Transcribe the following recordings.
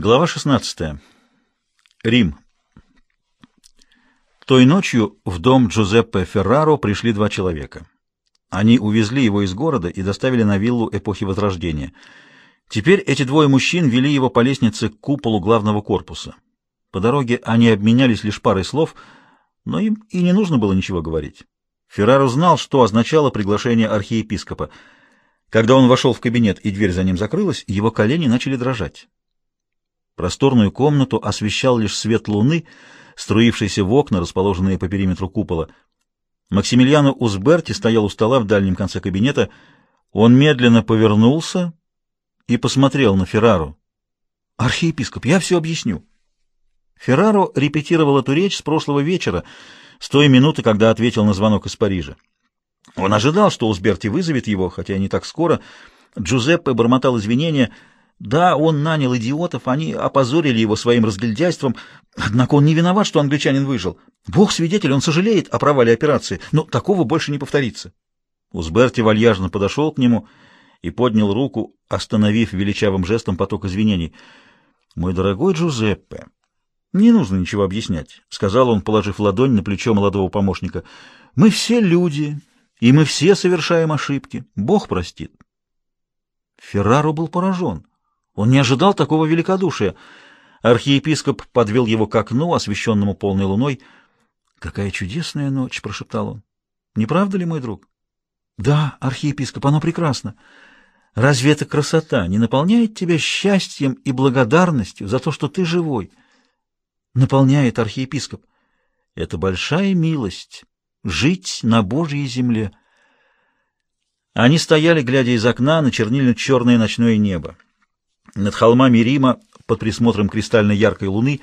Глава 16. Рим. Той ночью в дом Джузеппе Ферраро пришли два человека. Они увезли его из города и доставили на виллу эпохи Возрождения. Теперь эти двое мужчин вели его по лестнице к куполу главного корпуса. По дороге они обменялись лишь парой слов, но им и не нужно было ничего говорить. Ферраро знал, что означало приглашение архиепископа. Когда он вошел в кабинет и дверь за ним закрылась, его колени начали дрожать. Просторную комнату освещал лишь свет луны, струившийся в окна, расположенные по периметру купола. Максимилиано Узберти стоял у стола в дальнем конце кабинета. Он медленно повернулся и посмотрел на Феррару. «Архиепископ, я все объясню». Ферраро репетировал эту речь с прошлого вечера, с той минуты, когда ответил на звонок из Парижа. Он ожидал, что Узберти вызовет его, хотя не так скоро. Джузеппе бормотал извинения — да, он нанял идиотов, они опозорили его своим разгильдяйством, однако он не виноват, что англичанин выжил. Бог свидетель, он сожалеет о провале операции, но такого больше не повторится. Узберти вальяжно подошел к нему и поднял руку, остановив величавым жестом поток извинений. «Мой дорогой Джузеппе, не нужно ничего объяснять», — сказал он, положив ладонь на плечо молодого помощника. «Мы все люди, и мы все совершаем ошибки. Бог простит». Ферраро был поражен. Он не ожидал такого великодушия. Архиепископ подвел его к окну, освещенному полной луной. «Какая чудесная ночь!» — прошептал он. «Не правда ли, мой друг?» «Да, архиепископ, оно прекрасно. Разве эта красота не наполняет тебя счастьем и благодарностью за то, что ты живой?» «Наполняет архиепископ. Это большая милость — жить на Божьей земле». Они стояли, глядя из окна на чернильно-черное ночное небо. Над холмами Рима, под присмотром кристально яркой луны,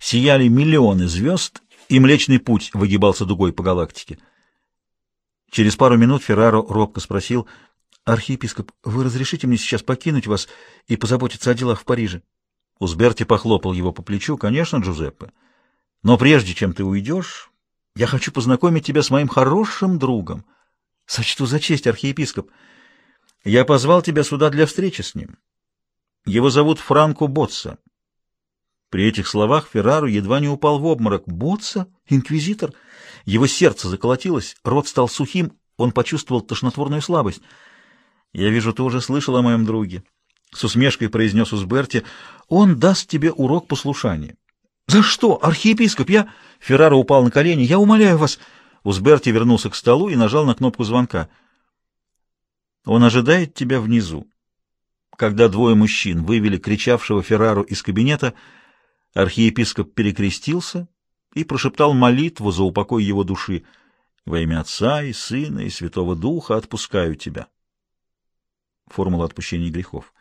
сияли миллионы звезд, и Млечный Путь выгибался дугой по галактике. Через пару минут Ферраро робко спросил, «Архиепископ, вы разрешите мне сейчас покинуть вас и позаботиться о делах в Париже?» Узберти похлопал его по плечу, «Конечно, Джузеппе. Но прежде чем ты уйдешь, я хочу познакомить тебя с моим хорошим другом. Сочту за честь, архиепископ. Я позвал тебя сюда для встречи с ним». Его зовут Франко Ботса. При этих словах Феррару едва не упал в обморок. Ботса? Инквизитор? Его сердце заколотилось, рот стал сухим, он почувствовал тошнотворную слабость. «Я вижу, ты уже слышал о моем друге», — с усмешкой произнес Узберти. «Он даст тебе урок послушания». «За что, архиепископ? Я...» Ферраро упал на колени. «Я умоляю вас...» Узберти вернулся к столу и нажал на кнопку звонка. «Он ожидает тебя внизу», когда двое мужчин вывели кричавшего Феррару из кабинета, архиепископ перекрестился и прошептал молитву за упокой его души. «Во имя Отца и Сына и Святого Духа отпускаю тебя». Формула отпущения грехов.